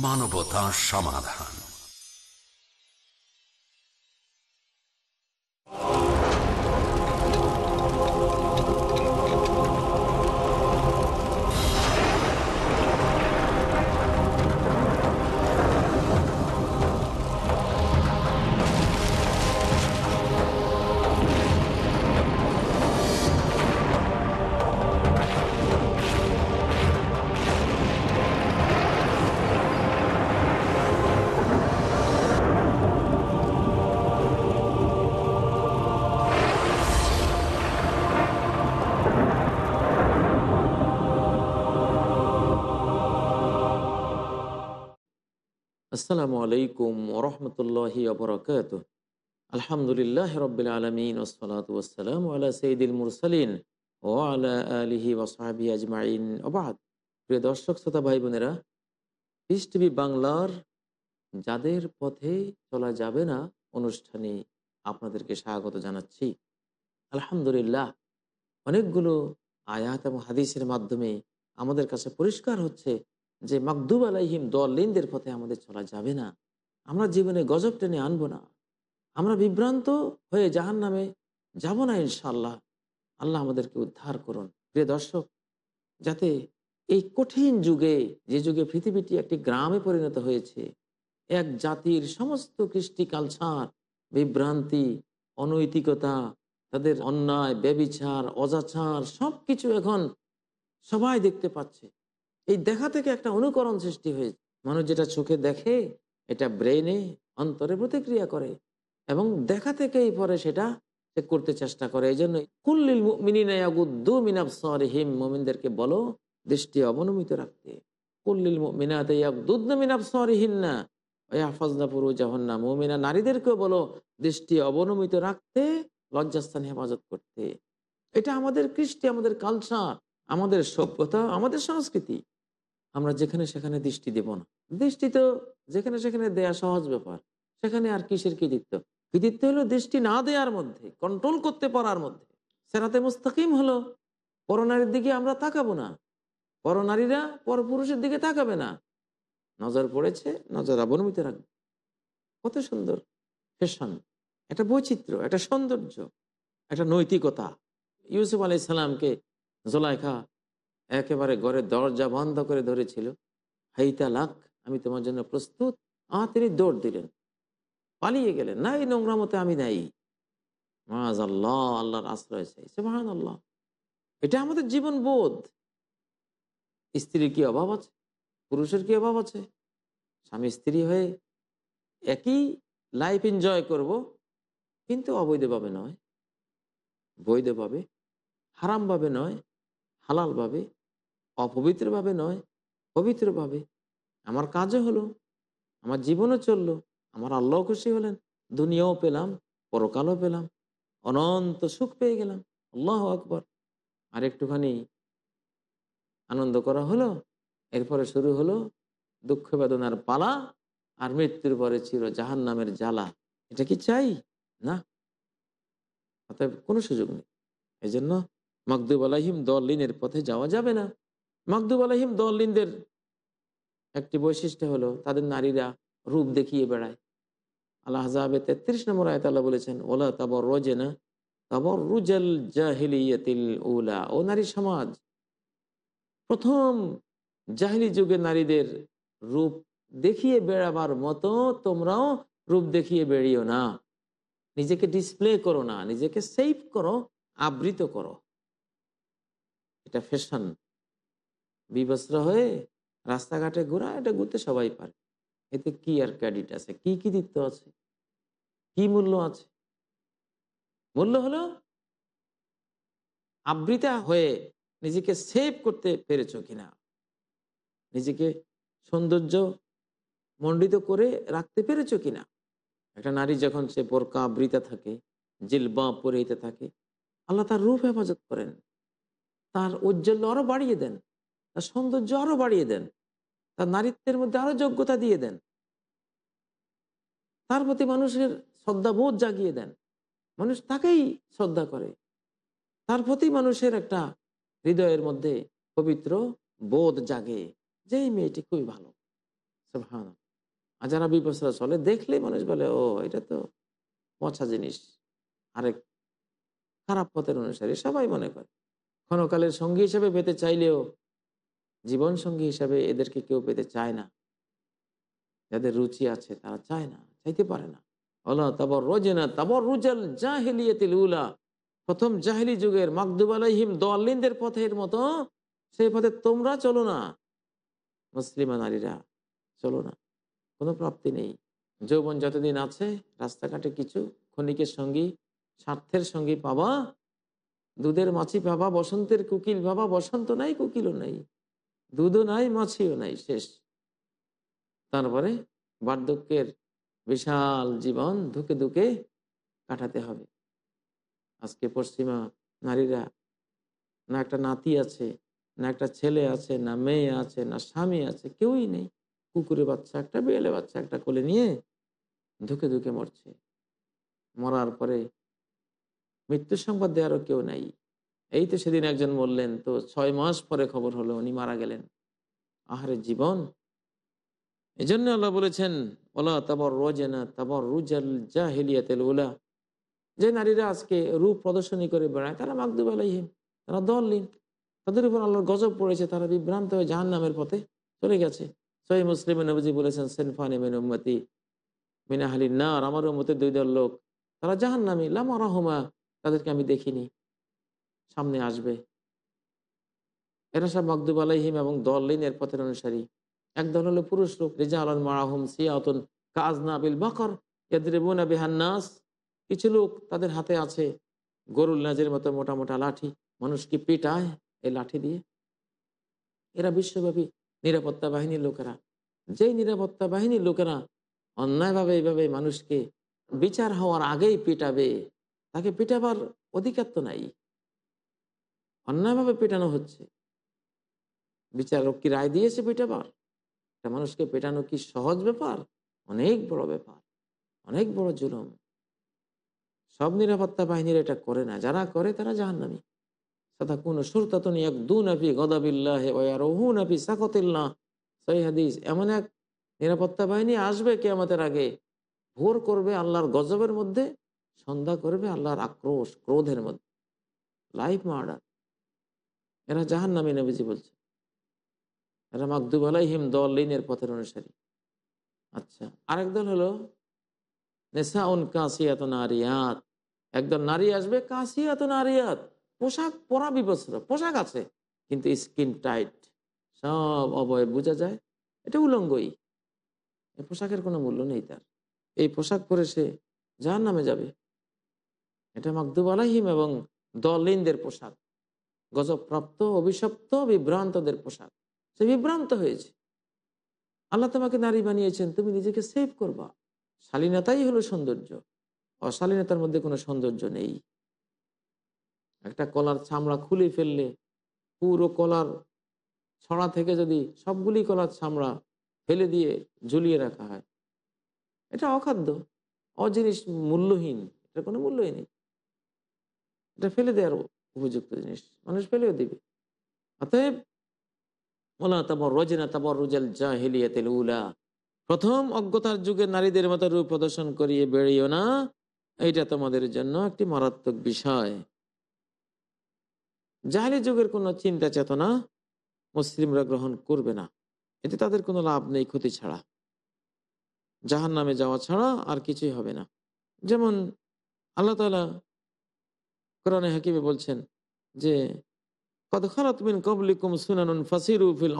মানবতা সমাধান। আসসালামু আলাইকুম ওরহমতুল্লাহি অবরকাত আলহামদুলিল্লাহ রবিল আলমিন ওসলাত ওসালাম আলা সঈদুল মুরসালিন ও আলা আলিহি ওসাহাবি আজমাইন। ওবাদ প্রিয় দর্শক, শ্রোতা ভাই বোনেরা, পিস টিভি বাংলার যাদের পথে চলা যাবে না, অনুষ্ঠানে আপনাদেরকে স্বাগত জানাচ্ছি। আলহামদুলিল্লাহ, অনেকগুলো আয়াত এবং হাদিসের মাধ্যমে আমাদের কাছে পরিষ্কার হচ্ছে যে মাকদুব আলাইহিম দলিনদের পথে আমাদের চলা যাবে না। আমরা জীবনে গজব টেনে আনব না। আমরা বিভ্রান্ত হয়ে জাহান নামে যাব না ইনশাল্লাহ আল্লাহ আমাদেরকে উদ্ধার করুন। প্রিয় দর্শক, যাতে এই কঠিন যুগে, যে যুগে পৃথিবীটি একটি গ্রামে পরিণত হয়েছে, এক জাতির সমস্ত কৃষ্টি কালচার, বিভ্রান্তি, অনৈতিকতা, তাদের অন্যায়, ব্যবিচার, অজাচার সব কিছু এখন সবাই দেখতে পাচ্ছে। এই দেখা থেকে একটা অনুকরণ সৃষ্টি হয়েছে মানুষ যেটা চোখে দেখে, এটা ব্রেনে অন্তরে প্রতিক্রিয়া করে এবং দেখা থেকেই পরে সেটা করতে চেষ্টা করে। এই জন্য কুল্লিল মিনাগুদ্দু মিনাবসরিহিম মোমিনদেরকে বলো দৃষ্টি অবনমিত রাখতে। কুল্লিল মিনাতে ইয়াকুদ্দু মিনাবসরিহিন্না ওয়াফাজনা পুরু জাহন্না মোমিনা নারীদেরকেও বলো দৃষ্টি অবনমিত রাখতে, লজ্জাস্থান হেফাজত করতে। এটা আমাদের কৃষ্টি, আমাদের কালচার আমাদের সভ্যতা, আমাদের সংস্কৃতি, আমরা যেখানে সেখানে দৃষ্টি দেব না। দৃষ্টি তো যেখানে সেখানে দেয়া সহজ ব্যাপার, সেখানে আর কিসের কৃতিত্ব? কৃতিত্ব হলো দৃষ্টি না দেওয়ার মধ্যে কন্ট্রোল করতে পারার মধ্যে। সেরাতে মুস্তাকিম হলো, পরনারীর দিকে আমরা তাকাবো না। পরনারীরা পরপুরুষের দিকে তাকাবে না। নজর পড়েছে, নজর অবনমিত রাখবে। কত সুন্দর। ফ্যাশন, একটা বৈচিত্র্য, একটা সৌন্দর্য, একটা নৈতিকতা। ইউসুফ আলাই সালামকে জোলাইখা একেবারে ঘরের দরজা বন্ধ করে ধরেছিল। হাইতা লাখ, আমি তোমার জন্য প্রস্তুত। আহ তিনি দৌড় দিলেন। পালিয়ে গেলেন। না এই নোংরা মতে আমি নাই। মাজ আল্লাহ আল্লাহর আশ্রয় চাই। সে মহান আল্লাহ এটা আমাদের জীবন বোধ। স্ত্রীর কি অভাব আছে? পুরুষের কি অভাব আছে? স্বামী স্ত্রী হয়ে একই লাইফ এনজয় করব, কিন্তু অবৈধভাবে নয়। বৈধভাবে, হারামভাবে নয়। হালালভাবে, অপবিত্রভাবে নয়, পবিত্রভাবে। আমার কাজও হলো, আমার জীবনও চলল, আমার আল্লাহ খুশি হলেন, দুনিয়াও পেলাম, পরকালও পেলাম, অনন্ত সুখ পেয়ে গেলাম। আল্লাহ আকবর। আর একটুখানি আনন্দ করা হলো, এরপরে শুরু হলো দুঃখ বেদনার পালা আর মৃত্যুর পরে ছিল জাহান নামের জ্বালা। এটা কি চাই? না। অতএব কোনো সুযোগ নেই। এই জন্য মকদুব আলাহিম দলিনের পথে যাওয়া যাবে না। মকদুব আলাহিম দলিনদের একটি বৈশিষ্ট্য হলো, তাদের নারীরা রূপ দেখিয়ে বেড়ায়। আল্লাহ হাজাবে তেত্রিশ নম্বর আয়ত আল্লাহ বলেছেন, ওলা তাবর রোজেনা তাবর রুজাল জাহিলিয়াতিল উলা। ও নারী সমাজ, প্রথম জাহিলি যুগে নারীদের রূপ দেখিয়ে বেড়াবার মতো তোমরাও রূপ দেখিয়ে বেরিও না। নিজেকে ডিসপ্লে করো না, নিজেকে সেভ করো, আবৃত করো। এটা ফ্যাশন। বিবস্ত্র হয়ে রাস্তাঘাটে ঘোরা, এটা ঘুরতে সবাই পারে। এতে কি আর ক্রেডিট আছে? কি কৃতিত্ব আছে? কি মূল্য আছে? মূল্য হলো আবৃতা হয়ে নিজেকে সেভ করতে পেরেছ কিনা? নিজেকে সৌন্দর্য মণ্ডিত করে রাখতে পেরেছ কিনা? একটা নারী যখন সে বোরকা, আবৃতা থাকে, জিলবা পরিহিতে থাকে, আল্লাহ তার রূপ হেফাজত করেন। তার ঔজ্জ্বল্য আরও বাড়িয়ে দেন, তার সৌন্দর্য আরও বাড়িয়ে দেন, তার নারীত্বের মধ্যে আরও যোগ্যতা দিয়ে দেন। তার প্রতি মানুষের শ্রদ্ধাবোধ জাগিয়ে দেন। মানুষ তাকেই শ্রদ্ধা করে। তার প্রতি মানুষের একটা হৃদয়ের মধ্যে পবিত্র বোধ জাগে যে এই মেয়েটি খুবই ভালো। হ্যাঁ আর যারা বিপসরা চলে দেখলেই মানুষ বলে, ও, এটা তো পচা জিনিস। আরেক খারাপ পথের অনুসারী সবাই মনে করে। ক্ষণকালের সঙ্গী হিসাবে পেতে চাইলেও জীবন সঙ্গী হিসাবে এদেরকে কেউ পেতে চায় না। যাদের রুচি আছে তারা চায় না, চাইতে পারে না। আল্লাহ তাবর রোজেনা তাবর রুজাল জাহিলিয়াতিল উলা। প্রথম জাহিলি যুগের মাকদুব আলাইহিম দলিনদের পথের মতো সেই পথে তোমরা চলো না। মুসলিমা নারীরা চলো না। কোনো প্রাপ্তি নেই। যৌবন যতদিন আছে, রাস্তাঘাটে কিছু ক্ষণিকের সঙ্গী, স্বার্থের সঙ্গী পাবা দুধের মাছি ভাবা বসন্তের কুকিল ভাবা, বসন্ত নাই, কুকিলও নাই। দুধও নাই, মাছিও নাই, শেষ। তারপরে বার্ধক্যের বিশাল জীবন ধুকে ধুকে কাটাতে হবে। আজকে পশ্চিমা নারীরা না একটা নাতি আছে, না একটা ছেলে আছে, না মেয়ে আছে, না স্বামী আছে, কেউই নেই। কুকুরের বাচ্চা একটা বিড়ালে বাচ্চা একটা কোলে নিয়ে ধুকে ধুকে মরছে। মরার পরে মৃত্যু সংবাদ দেওয়ারও কেউ নাই। এই তো সেদিন একজন বললেন, তো ছয় মাস পরে খবর হলো, উনি মারা গেলেন। আহারে জীবন? এই জন্য আল্লাহ বলেছেন, ওলা তাবর রোজেনা তাবর রুজাল জাহিলিয়াতেল উলা। যে নারীরা আজকে রূপ প্রদর্শনী করে বেড়ায়, তারা মাকদুব আলাইহিম, তারা দললীন তাদের উপর আল্লাহর গজব পড়েছে, তারা বিভ্রান্ত হয়ে জাহান নামের পথে চলে গেছে। সহি মুসলিম নবজি বলেছেন, সেনফানি মিন উম্মতি মিনাহালি নার। আমার উম্মতের দুই দল লোক, তারা জাহান নামি লামা রহমা তাদেরকে আমি দেখিনি। সামনে আসবে। এরা সব মকদুব আলাইহিম এবং দলিনের পথের অনুসারী। একদল হলো পুরুষ লোক রেজা আলন মারাহুম সিয়াতন কাজ নাবিল বাকর ইয়াদরিবুনা বিহান্নাস কিছু লোক তাদের হাতে আছে। গরুল নাজের মতো মোটা মোটা লাঠি। মানুষকে পিটায় এই লাঠি দিয়ে? এরা বিশ্বব্যাপী নিরাপত্তা বাহিনীর লোকেরা। যেই নিরাপত্তা বাহিনীর লোকেরা অন্যায়ভাবে এইভাবে মানুষকে বিচার হওয়ার আগেই পিটাবে। তাকে পিটাবার অধিকার তো নাই। অন্যায়ভাবে পেটানো হচ্ছে। বিচারক কি রায় দিয়েছে পিটাবার? একটা মানুষকে পেটানো কি সহজ ব্যাপার? অনেক বড় ব্যাপার। অনেক বড় জুলুম। সব নিরাপত্তা বাহিনীর এটা করে না। যারা করে তারা জাহান্নামি। সাদা কোন সুরতাতন এক দু নাফি গদাবিল্লাহ নাফি সাকতিল্লাহ। হাদিস। এমন এক নিরাপত্তা বাহিনী আসবে কে আমাদের আগে। ভোর করবে আল্লাহর গজবের মধ্যে। সন্ধ্যা করবে আল্লাহর আক্রোশ, ক্রোধের মধ্যে। লাইফ মার্ডার এরা জাহান নামে নবীজি বলছে। এরা মাকদুব আলাইহিম দল লিনের পথের অনুসারী। আচ্ছা আরেক দল হলো নেশা উন কাসিয়াত নারিয়াত। একদল নারী আসবে, কাসিয়াত নারিয়াত। পোশাক পরা বিবস্ত্র, পোশাক আছে, কিন্তু স্কিন টাইট। সব অবয় বোঝা যায়, এটা উলঙ্গই। এই পোশাকের কোনো মূল্য নেই তার। এই পোশাক পরে সে যার নামে যাবে। এটা মাকদুব আলাহিম এবং দলিনদের পোশাক। গজবপ্রাপ্ত, অভিশপ্ত, বিভ্রান্তদের পোশাক। সে বিভ্রান্ত হয়েছে। আল্লাহ তোমাকে নারী বানিয়েছেন, তুমি নিজেকে সেভ করবা। শালীনতাই হলো সৌন্দর্য। অশালীনতার মধ্যে কোনো সৌন্দর্য নেই। একটা কলার চামড়া খুলে ফেললে পুরো কলার ছড়া থেকে যদি সবগুলি কলার চামড়া ফেলে দিয়ে ঝুলিয়ে রাখা হয়, এটা অখাদ্য, অজিনিস মূল্যহীন এটা কোনো মূল্যই নেই। এটা ফেলে দেওয়ার উপযুক্ত জিনিস। মানুষ ফেলেও দিবে। অতএব ওলা তাবর রজনা তাবর রুজাল জাহিলিয়াতিল উলা। প্রথম অজ্ঞতার যুগে নারীদের মতো রূপ প্রদর্শন করিয়ে বেড়িও না। এইটা তোমাদের জন্য একটি মারাত্মক বিষয়। জাহালি যুগের কোনো চিন্তা চেতনা মুসলিমরা গ্রহণ করবে না। এতে তাদের কোনো লাভ নেই ক্ষতি ছাড়া। জাহান নামে যাওয়া ছাড়া আর কিছুই হবে না। যেমন আল্লাহ তালা কোরআনে হাকিমে বলছেন যে কত খারাপ মিন কবলিকুম সুনানুন ফাসিরু ফিল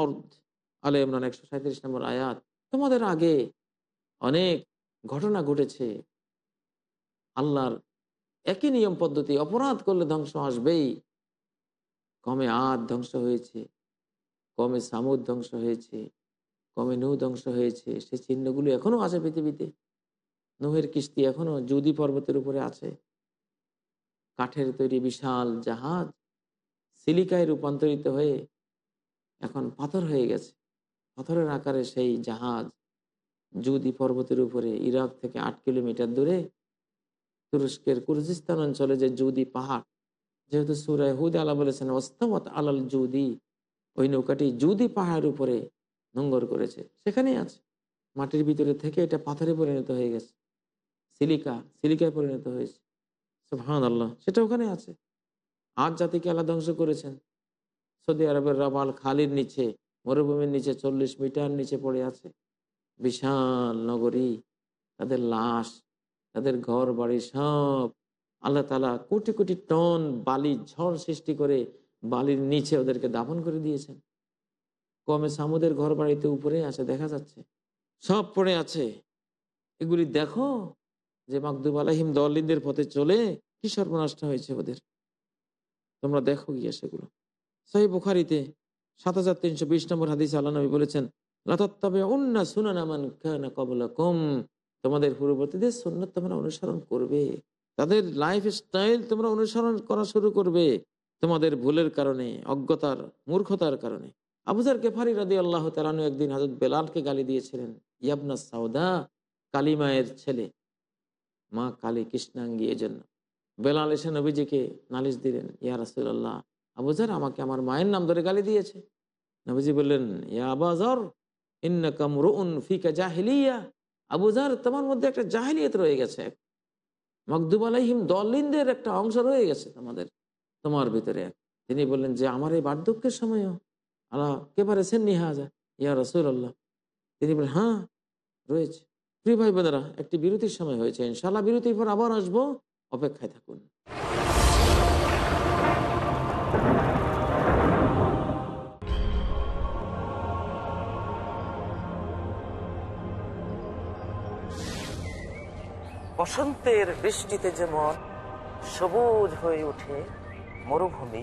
আলে ইমরান একশো সাঁত্রিশ নম্বর আয়াত। তোমাদের আগে অনেক ঘটনা ঘটেছে। আল্লাহর একই নিয়ম পদ্ধতি, অপরাধ করলে ধ্বংস আসবেই। কমে আদ ধ্বংস হয়েছে, কমে সামুদ ধ্বংস হয়েছে, কমে নৌ ধ্বংস হয়েছে। সে চিহ্নগুলো এখনও আছে পৃথিবীতে। নোহের কিস্তি এখনও যুদি পর্বতের উপরে আছে। কাঠের তৈরি বিশাল জাহাজ সিলিকায় রূপান্তরিত হয়ে এখন পাথর হয়ে গেছে। পাথরের আকারে সেই জাহাজ জুদি পর্বতের উপরে ইরাক থেকে আট কিলোমিটার দূরে তুরস্কের কুরজিস্তান অঞ্চলে যে জুদি পাহাড়, যেহেতু সুরায় হুদ আলা বলেছেন, ওস্তামত আলাল জুদি ওই নৌকাটি জুদি পাহাড়ের উপরে নোংর করেছে। সেখানেই আছে। মাটির ভিতরে থেকে এটা পাথরে পরিণত হয়ে গেছে। সিলিকা, সিলিকায় পরিণত হয়েছে। হান আল্লাহ সেটা ওখানে আছে। আজ জাতিকে আল্লাহ ধ্বংস করেছেন। সৌদি আরবের রাবাল খালির নিচে, মরুভূমির নিচে চল্লিশ মিটার নিচে পড়ে আছে। বিশাল নগরী, তাদের লাশ, তাদের ঘর বাড়ি সব। আল্লাহ তালা কোটি কোটি টন বালি ঝড় সৃষ্টি করে বালির নিচে ওদেরকে দাফন করে দিয়েছেন। কমে সামুদের ঘর বাড়িতে উপরে আছে দেখা যাচ্ছে। সব পড়ে আছে। এগুলি দেখো যে মাকদুব আলাহিম দলিনদের পথে চলে কি সর্বনাষ্ট হয়েছে ওদের? তোমরা দেখো গিয়ে সেগুলো। সাহি বুখারিতে সাত হাজার তিনশো বিশ নম্বর হাদিস আল্লাহ বলেছেন তোমাদের পূর্ববর্তীদের সুন্নত তোমরা অনুসরণ করবে। তাদের লাইফ স্টাইল তোমরা অনুসরণ করা শুরু করবে তোমাদের ভুলের কারণে, অজ্ঞতার, মূর্খতার কারণে। আবুজার কেফারি রাদি আল্লাহ তালানু একদিন হাজরত বেলালকে গালি দিয়েছিলেন ইয়াবনা সাউদা, কালিমায়ের ছেলে। মা কালী কৃষ্ণাঙ্গী জন্য। বেলাল এসে নবীজিকে নালিশ দিলেন, ইয়া রাসুল্লাহ আবুজার আমাকে আমার মায়ের নাম ধরে গালি দিয়েছে? নবীজি বললেন, ইয়া ফিকা জাহিলিয়া। আবুজার তোমার মধ্যে একটা জাহিলিয়ত রয়ে গেছে। মকদুব আলাইহিম দলিনদের একটা অংশ রয়ে গেছে তোমাদের, তোমার ভিতরে। তিনি বললেন, যে আমার এই বার্ধক্যের সময়ও আল্লাহ কে পারেছেন নিহাজা ইয়া রসুল আল্লাহ তিনি বলেন হ্যাঁ রয়েছে। প্রিয় ভাই বোনেরা একটি বিরতির সময় হয়েছে। ইনশাল্লাহ বিরতির পর আবার আসব। অপেক্ষায় থাকুন। বসন্তের বৃষ্টিতে যেমন সবুজ হয়ে ওঠে মরুভূমি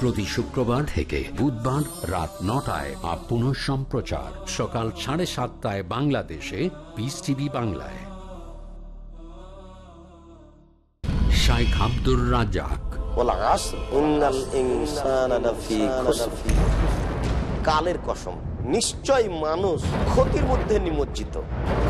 প্রতি শুক্রবার থেকে বুধবার রাত নটায় বা পুনঃ সম্প্রচার। সকাল সাড়ে সাতটায় বাংলাদেশে পিস টিভি বাংলায়। শাইখ আব্দুর রাজাক কালের কসম। নিশ্চয় মানুষ ক্ষতির মধ্যে নিমজ্জিত।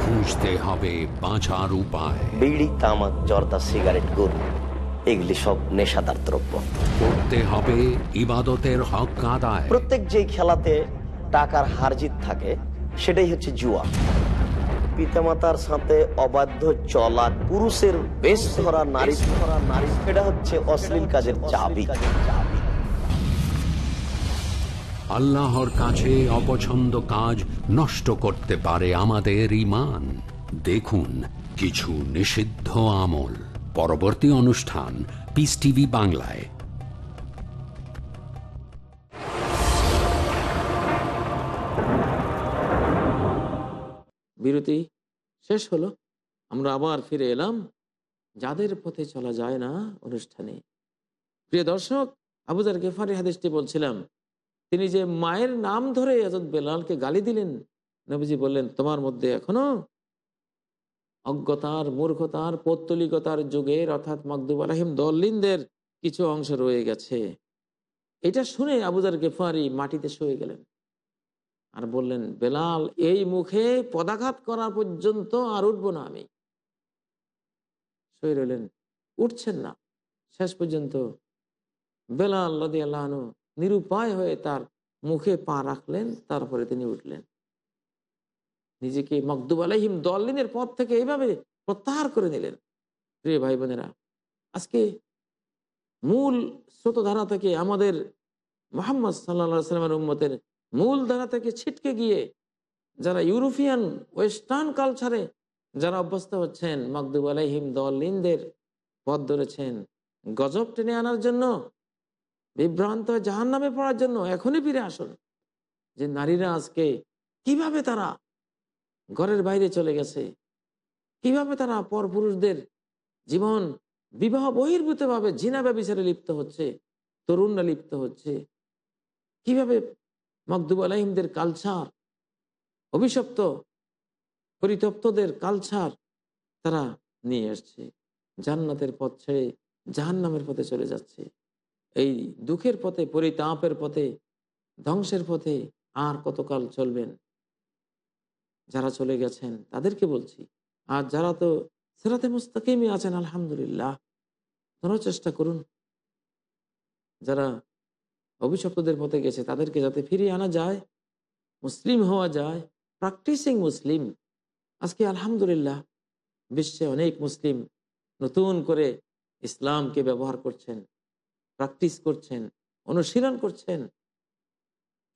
খুঁজতে হবে বাঁচার উপায়। বিড়ি তামাক জর্দা সিগারেট গরু। এগুলি সব নেশাদার দ্রব্য। করতে হবে ইবাদতের হক আদায়। প্রত্যেক যেই খেলাতে টাকার হারজিত থাকে সেটাই হচ্ছে জুয়া। পিতামাতার সাথে অবাধ্য চলা পুরুষের বেশ ধরা নারী ধরা নারী এটা হচ্ছে অশ্লীল কাজের চাবি। আল্লাহর কাছে অপছন্দ কাজ নষ্ট করতে পারে আমাদের ইমান দেখুন কিছু নিষিদ্ধ আমল। পরবর্তী অনুষ্ঠান পিস টিভি বাংলায়। বিরতি শেষ হলো। আমরা আবার ফিরে এলাম। যাদের পথে চলা যায় না অনুষ্ঠানে। প্রিয় দর্শক আবুজার গেফারি হাদিসটি বলছিলাম, তিনি যে মায়ের নাম ধরে আজত বেলালকে গালি দিলেন, নবীজি বললেন, তোমার মধ্যে এখনও অজ্ঞতার, মূর্খতার, পৌত্তলিকতার যুগের অর্থাৎ মকদুব আলহিম দলিনদের কিছু অংশ রয়ে গেছে। এটা শুনে আবুজার গেফারি মাটিতে শুয়ে গেলেন আর বললেন, বেলাল, এই মুখে পদাঘাত করা পর্যন্ত আর উঠবো না আমি। শুয়ে রইলেন, উঠছেন না। শেষ পর্যন্ত বেলাল লদি আল্লাহ নিরুপায় হয়ে তার মুখে পা রাখলেন, তারপরে তিনি উঠলেন। নিজেকে মকদুব আলহিম দলিনের পথ থেকে এইভাবে প্রত্যাহার করে নিলেন। প্রিয় ভাই বোনেরা আজকে মূল স্রোতধারা থেকে আমাদের মোহাম্মদ সাল্লা সাল্লামের উম্মতের মূল ধারা থেকে ছিটকে গিয়ে যারা ইউরোপিয়ান ওয়েস্টার্ন কালচারে যারা অভ্যস্ত হচ্ছেন, মকদুব আলহিম দলিনদের পথ ধরেছেন, গজব টেনে আনার জন্য, বিভ্রান্ত জাহান নামে পড়ার জন্য এখনই ফিরে আসুন যে নারীরা আজকে কীভাবে তারা ঘরের বাইরে চলে গেছে। কীভাবে তারা পরপুরুষদের জীবন বিবাহ বহির্ভূত ভাবে জিনা ব্যবচারে লিপ্ত হচ্ছে, তরুণরা লিপ্ত হচ্ছে? কীভাবে মকদুব আলাহিমদের কালচার অভিশপ্ত পরিতপ্তদের কালচার তারা নিয়ে আসছে, জান্নাতের পথ ছেড়ে জাহান নামের পথে চলে যাচ্ছে? এই দুঃখের পথে, পরিতাপের পথে, ধ্বংসের পথে আর কতকাল চলবেন? যারা চলে গেছেন, তাদেরকে বলছি, আর যারা তো সেরাতে মুস্তাকিমই আছেন, আলহামদুলিল্লাহ তারাও চেষ্টা করুন। যারা অভিশপ্তদের পথে গেছে, তাদেরকে যাতে ফিরিয়ে আনা যায়, মুসলিম হওয়া যায়, প্র্যাকটিসিং মুসলিম। আজকে আলহামদুলিল্লাহ, বিশ্বে অনেক মুসলিম নতুন করে ইসলামকে ব্যবহার করছেন, প্র্যাকটিস করছেন, অনুশীলন করছেন।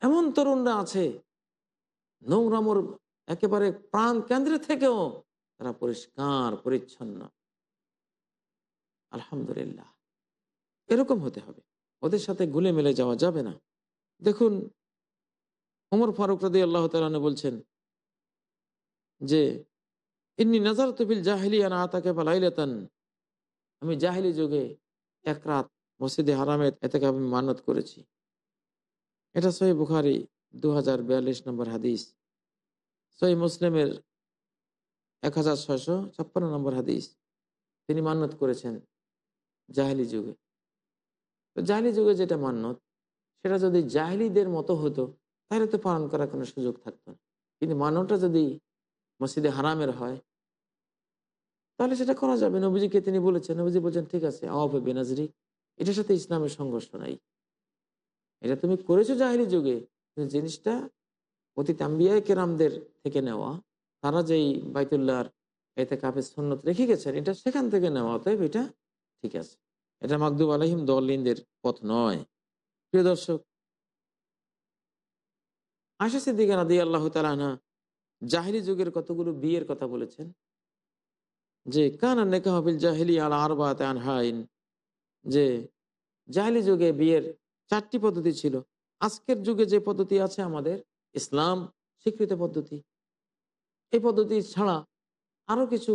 এমন তরুণরা আছে, নোংরামর একেবারে প্রাণ কেন্দ্রে থেকেও তারা পরিষ্কার, পরিচ্ছন্ন। আলহামদুলিল্লাহ। এরকম হতে হবে। ওদের সাথে গুলে মেলে যাওয়া যাবে না। দেখুন, ওমর ফারুক রাদি আল্লাহ তালু বলছেন যে, ইন্নি নজর তুফিল জাহিলি আনা আতাকে পালাইলেতান আমি জাহিলি যুগে এক রাত মসজিদে হারামে এতে আমি মানত করেছি। এটা সহি বুখারি দু হাজার বিয়াল্লিশ নম্বর হাদিস। সহি মুসলিমের এক হাজার ছয়শো ছাপ্পান্ন নম্বর হাদিস তিনি মান্যত করেছেন জাহিলি যুগে। তো জাহিলি যুগে যেটা মান্যত সেটা যদি জাহিলিদের মতো হতো, তাহলে তো পালন করার কোনো সুযোগ থাকতো না। কিন্তু মান্যটা যদি মসজিদে হারামের হয়, তাহলে সেটা করা যাবে। নবীজিকে তিনি বলেছেন, নবীজি বলছেন, ঠিক আছে, আওয়াফে বেনাজরি, এটার সাথে ইসলামের সংঘর্ষ নাই। এটা তুমি করেছ জাহেলি যুগে জিনিসটা অতীত আম্বিয়ায় কেরামদের থেকে নেওয়া, তারা যেই বাইতুল্লাহর এতে কাপের সন্ন্যত রেখে গেছেন, এটা সেখান থেকে নেওয়া, অতএব এটা ঠিক আছে। এটা মাকদুব আলহিম দলিনদের পথ নয়। প্রিয় দর্শক আশা সিদ্দিকা রাদি আল্লাহ তালানা জাহিলি যুগের কতগুলো বিয়ের কথা বলেছেন? যে, কানা নেকাহবিল জাহিলি আল আরবাত আনহাইন যে, জাহিলি যুগে বিয়ের চারটি পদ্ধতি ছিল। আজকের যুগে যে পদ্ধতি আছে আমাদের ইসলাম, স্বীকৃত পদ্ধতি। এই পদ্ধতি ছাড়া আরও কিছু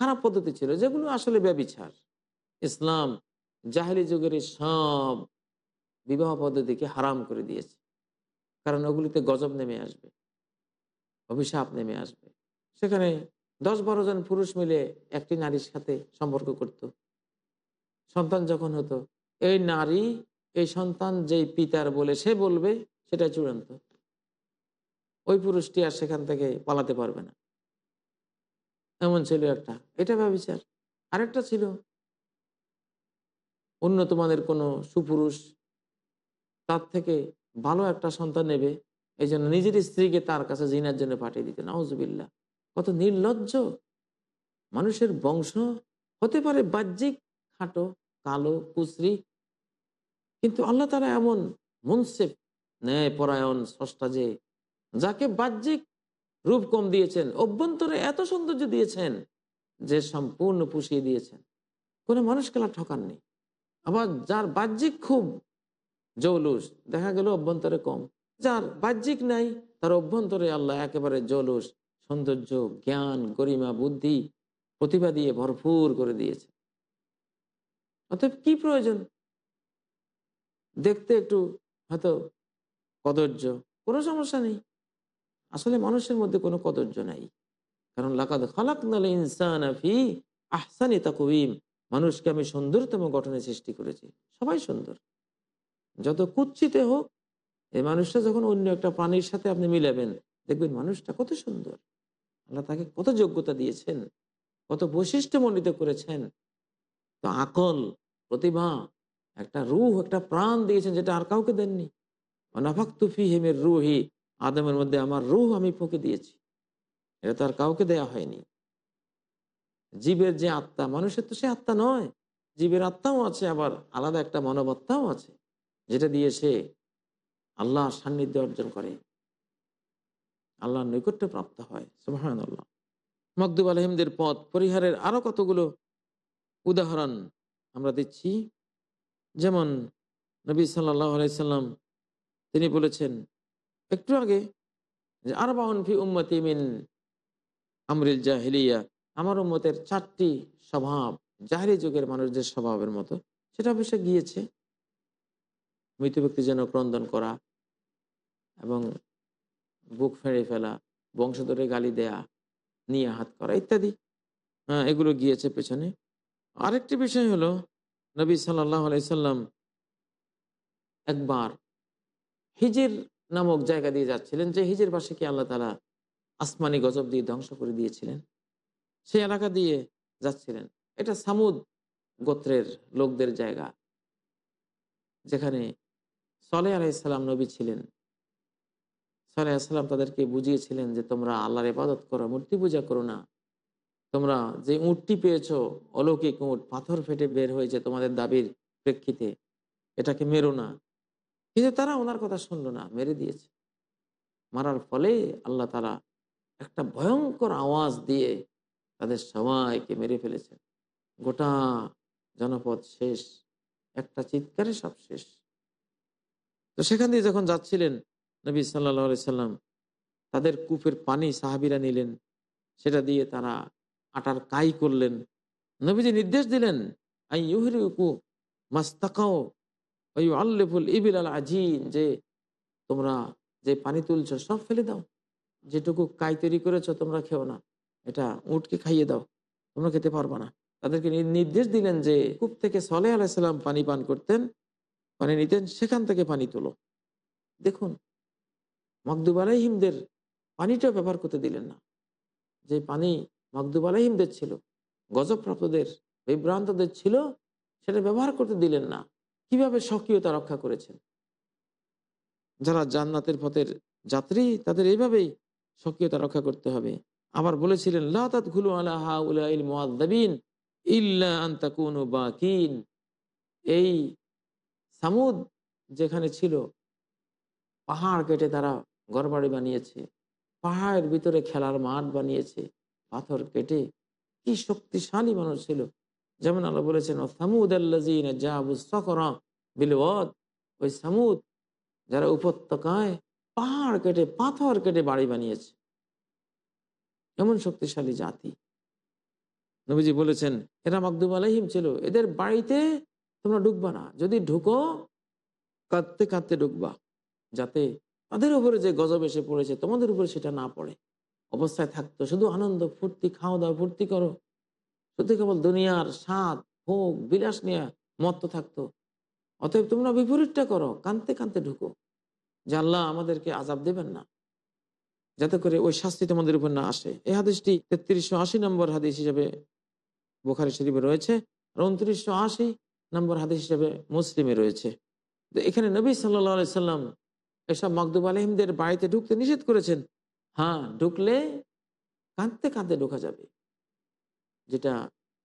খারাপ পদ্ধতি ছিল, যেগুলো আসলে ব্যবিচার। ইসলাম জাহেলি যুগের সব বিবাহ পদ্ধতিকে হারাম করে দিয়েছে। কারণ ওগুলিতে গজব নেমে আসবে, অভিশাপ নেমে আসবে। সেখানে দশ বারো জন পুরুষ মিলে একটি নারীর সাথে সম্পর্ক করত। সন্তান যখন হতো, এই নারী, এই সন্তান যেই পিতার বলে সে বলবে, সেটা চূড়ান্ত। ওই পুরুষটি আর সেখান থেকে পালাতে পারবে না। এমন ছিল একটা। এটা ব্যবচার আরেকটা ছিল। উন্নত মানের কোনো সুপুরুষ তার থেকে ভালো একটা সন্তান নেবে এই জন্য নিজের স্ত্রীকে তার কাছে জিনার জন্য পাঠিয়ে দিতে। নাউজবিল্লা কত নির্লজ্জ। মানুষের বংশ হতে পারে বাহ্যিক, খাটো, কালো, কুচরি, কিন্তু আল্লাহ তারা এমন মুনসেফ ন্যায় পরায়ণ স্রষ্টা যে যাকে বাহ্যিক রূপ কম দিয়েছেন, অভ্যন্তরে এত সৌন্দর্য দিয়েছেন যে সম্পূর্ণ পুষিয়ে দিয়েছেন। কোনো মানুষ খেলা ঠকাননি আবার যার বাহ্যিক খুব জৌলুস, দেখা গেল অভ্যন্তরে কম। যার বাহ্যিক নাই, তার অভ্যন্তরে আল্লাহ একেবারে জৌলুস, সৌন্দর্য, জ্ঞান, গরিমা, বুদ্ধি, প্রতিভা দিয়ে ভরপুর করে দিয়েছে। অতএব কি প্রয়োজন? দেখতে একটু হয়তো কদর্য কোনো সমস্যা নেই। আসলে মানুষের মধ্যে কোনো কদর্য নাই। কারণ লাকাদ খালাক নালে ইনসান ফি আহসানি তাকুইম মানুষকে আমি সুন্দরতম গঠনে সৃষ্টি করেছি। সবাই সুন্দর। যত কুচ্ছিতে হোক, এই মানুষটা যখন অন্য একটা প্রাণীর সাথে আপনি মিলাবেন, দেখবেন মানুষটা কত সুন্দর। আল্লাহ তাকে কত যোগ্যতা দিয়েছেন, কত বৈশিষ্ট্য মণ্ডিত করেছেন। তো আকল, প্রতিভা, একটা রুহ, একটা প্রাণ দিয়েছেন যেটা আর কাউকে দেননি। অনাফাক তুফি হেমের রুহি আদমের মধ্যে আমার রুহ আমি ফুঁকে দিয়েছি। এটা তো আর কাউকে দেয়া হয়নি। জীবের যে আত্মা, মানুষের তো সে আত্মা নয়। জীবের আত্মাও আছে, আবার আলাদা একটা মনোবত্তাও আছে, যেটা দিয়ে সে আল্লাহ সান্নিধ্য অর্জন করে। আল্লাহ নৈকট্য প্রাপ্ত হয় সুবাহান আল্লাহ মকদুব আলহিমদের পথ পরিহারের আরও কতগুলো উদাহরণ আমরা দিচ্ছি। যেমন নবী সাল্লাহ আলাইসাল্লাম তিনি বলেছেন একটু আগে যে আরবাউন ফি উম্মতি মিন আমরিল জাহিলিয়া, আমার উম্মতের চারটি স্বভাব জাহিরি যুগের মানুষদের স্বভাবের মতো, সেটা অবশ্য গিয়েছে। মৃত ব্যক্তি যেন ক্রন্দন করা এবং বুক ফেড়ে ফেলা, বংশধরে গালি দেয়া, নিয়ে হাত করা ইত্যাদি হ্যাঁ এগুলো গিয়েছে পেছনে। আরেকটি বিষয় হলো, নবী সাল্লাহ আলাইসাল্লাম একবার হিজির নামক জায়গা দিয়ে যাচ্ছিলেন, যে হিজের বাসীকে আল্লাহ তালা আসমানি গজব দিয়ে ধ্বংস করে দিয়েছিলেন? সেই এলাকা দিয়ে যাচ্ছিলেন। এটা সামুদ গোত্রের লোকদের জায়গা, যেখানে সলে আলাইসাল্লাম নবী ছিলেন। সলে আলাইসাল্লাম তাদেরকে বুঝিয়েছিলেন যে তোমরা আল্লাহর ইবাদত করো, মূর্তি পূজা করো না। তোমরা যে উঁটটি পেয়েছ, অলৌকিক উঁট, পাথর ফেটে বের হয়েছে তোমাদের দাবির প্রেক্ষিতে, এটাকে মেরো না। কিন্তু তারা ওনার কথা শুনলো না, মেরে দিয়েছে। মারার ফলে আল্লাহ তারা একটা ভয়ঙ্কর আওয়াজ দিয়ে তাদের সবাইকে মেরে ফেলেছেন। গোটা জনপদ শেষ, একটা চিৎকারে সব শেষ। তো সেখান দিয়ে যখন যাচ্ছিলেন নবী সাল্লা সাল্লাম, তাদের কূপের পানি সাহাবিরা নিলেন, সেটা দিয়ে তারা আটার কাই করলেন। নবীজি নির্দেশ দিলেন আই ইউহরি মাস্তাকাও আল্লেফুল ইবিল আল আজিন, যে তোমরা যে পানি তুলছ, সব ফেলে দাও। যেটুকু কাই তৈরি করেছ, তোমরা খেও না। এটা উঠকে খাইয়ে দাও। তোমরা খেতে পারবা না। তাদেরকে নির্দেশ দিলেন যে কূপ থেকে সলে আলাইসাল্লাম পানি পান করতেন, পানি নিতেন, সেখান থেকে পানি তোলো। দেখুন মকদুব আলাইহিমদের পানিটা ব্যবহার করতে দিলেন না। যে পানি মকদুব আলাইহিমদের ছিল, গজবপ্রাপ্তদের, বিভ্রান্তদের ছিল, সেটা ব্যবহার করতে দিলেন না। কীভাবে স্বকীয়তা রক্ষা করেছেন? যারা জান্নাতের পথের যাত্রী, তাদের এইভাবেই স্বকীয়তা রক্ষা করতে হবে। আবার বলেছিলেন এই সামুদ যেখানে ছিল, পাহাড় কেটে তারা ঘরবাড়ি বানিয়েছে, পাহাড়ের ভিতরে খেলার মাঠ বানিয়েছে, পাথর কেটে। কি শক্তিশালী মানুষ ছিল। যেমন আল্লাহ বলেছেন সামুদ সামুদ যারা উপত্যকায় পাহাড় কেটে, পাথর কেটে বাড়ি বানিয়েছে এমন শক্তিশালী জাতি। নবীজি বলেছেন, এরা মকদুম আলহিম ছিল, এদের বাড়িতে তোমরা ঢুকবা না। যদি ঢুকো, কাঁদতে কাঁদতে ঢুকবা, যাতে তাদের উপরে যে গজব এসে পড়েছে, তোমাদের উপরে সেটা না পড়ে। অবস্থায় থাকতো, শুধু আনন্দ, ফুর্তি, খাওয়া দাওয়া, ফুর্তি করো। শুধু কেবল দুনিয়ার স্বাদ, ভোগ, বিলাস নিয়ে মত্ত থাকতো। অতএব তোমরা বিপরীতটা করো, কানতে কানতে ঢুকো। যে আল্লাহ আমাদেরকে আজাব দেবেন না। যাতে করে ওই শাস্তি তোমাদের উপর না আসে। এই হাদিসটি তেত্রিশশো আশি নম্বর হাদিস হিসেবে বোখারি শরীফে রয়েছে আর উনত্রিশশো আশি নম্বর হাদিস হিসেবে মুসলিমে রয়েছে। তো এখানে নবী সাল্লা সাল্লাম এসব মকদুব আলহিমদের বাড়িতে ঢুকতে নিষেধ করেছেন। হ্যাঁ ঢুকলে কাঁদতে কাঁদতে ঢোকা যাবে। যেটা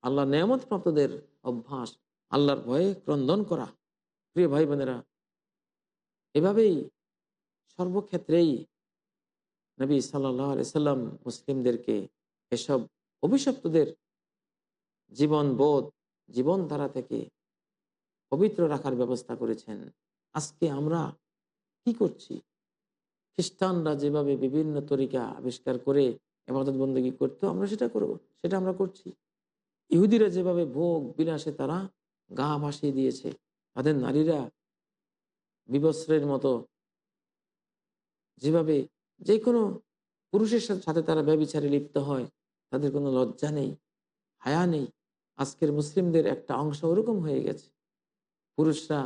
আল্লাহ নিয়ামত প্রাপ্তদের অভ্যাস, আল্লাহর ভয়ে ক্রন্দন করা। প্রিয় ভাই বোনেরা এভাবেই সর্বক্ষেত্রেই নবী সাল্লাহ সাল্লাম মুসলিমদেরকে এসব অভিশপ্তদের জীবন বোধ জীবনধারা থেকে পবিত্র রাখার ব্যবস্থা করেছেন। আজকে আমরা কি করছি? খ্রিস্টানরা যেভাবে বিভিন্ন তরিকা আবিষ্কার করে এমাদত বন্দী করতো আমরা সেটা করব, সেটা আমরা করছি। ইহুদিরা যেভাবে ভোগ বিলাসে তারা গা ভাসিয়ে দিয়েছে, তাদের নারীরা বিবস্ত্রের মতো যেভাবে যে কোনো পুরুষের সাথে তারা ব্যবচারে লিপ্ত হয়, তাদের কোনো লজ্জা নেই, হায়া নেই। আজকের মুসলিমদের একটা অংশ ওরকম হয়ে গেছে। পুরুষরা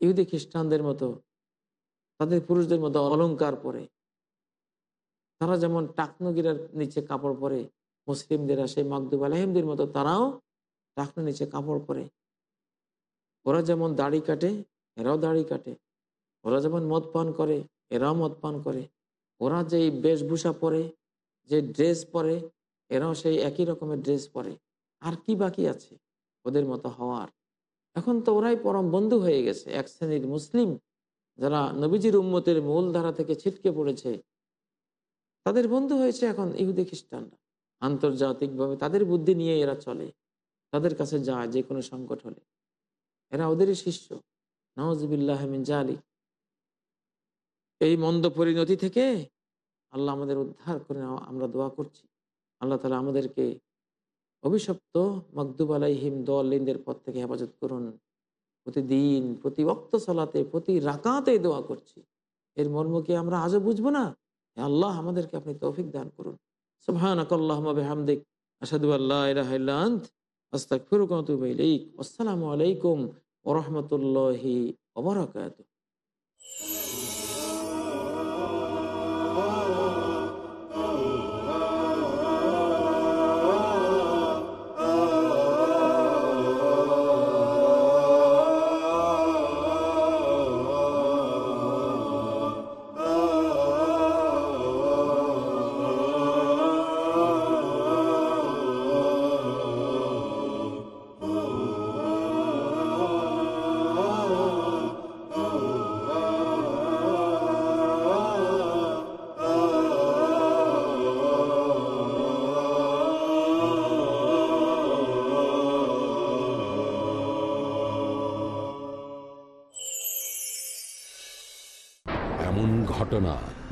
ইহুদি খ্রিস্টানদের মতো, তাদের পুরুষদের মতো অলংকার পরে তারা যেমন টাকনগিরার নিচে কাপড় পরে, মুসলিমদেরা সেই মাকদুব আলাহিমদের মতো তারাও টাকনো নিচে কাপড় পরে। ওরা যেমন দাড়ি কাটে, এরাও দাড়ি কাটে। ওরা যেমন মদ পান করে, এরাও মদ পান করে। ওরা যেই বেশভূষা পরে, যে ড্রেস পরে, এরাও সেই একই রকমের ড্রেস পরে। আর কি বাকি আছে ওদের মতো হওয়ার? এখন তো ওরাই পরম বন্ধু হয়ে গেছে। এক শ্রেণির মুসলিম যারা নবীজির উম্মতের মূল ধারা থেকে ছিটকে পড়েছে তাদের বন্ধু হয়েছে এখন ইহুদি খ্রিস্টানরা। আন্তর্জাতিকভাবে তাদের বুদ্ধি নিয়ে এরা চলে। তাদের কাছে যায় যে কোনো সংকট হলে। এরা ওদেরই শিষ্য। নওয়াজবিল্লাহমিন জালি এই মন্দ পরিণতি থেকে আল্লাহ আমাদের উদ্ধার করে আমরা দোয়া করছি। আল্লাহ তালা আমাদেরকে অভিশপ্ত মকদুব আলাইহিম দোয়াল্লিনদের পথ থেকে হেফাজত করুন। প্রতিদিন, প্রতি বক্ত সালাতে, প্রতি রাকাতে দোয়া করছি। এর মর্ম কি আমরা আজও বুঝব না? আল্লাহ আমাদেরকে আপনি তৌফিক দান করুন। সুবহানাক আল্লাহুম্মা বিহামদিক আশহাদু আসসালামু আলাইকুম ইল্লা আনত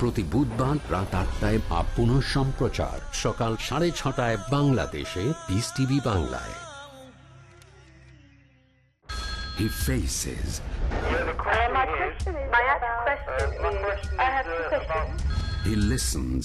প্রতি বুধবার রাত আটটায় বা পুনঃ সম্প্রচার সকাল সাড়ে ছটায় বাংলাদেশে পিস টিভি বাংলায় He faces My question is, my question is, I have two questions. He listens.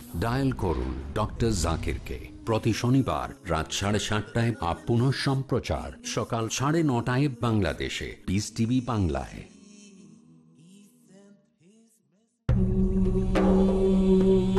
Dial করুন ডক্টর জাকিরকে প্রতি শনিবার রাত সাড়ে সাতটায় আপ পুনঃ সম্প্রচার সকাল সাড়ে নটায় বাংলাদেশে। পিস টিভি বাংলায়।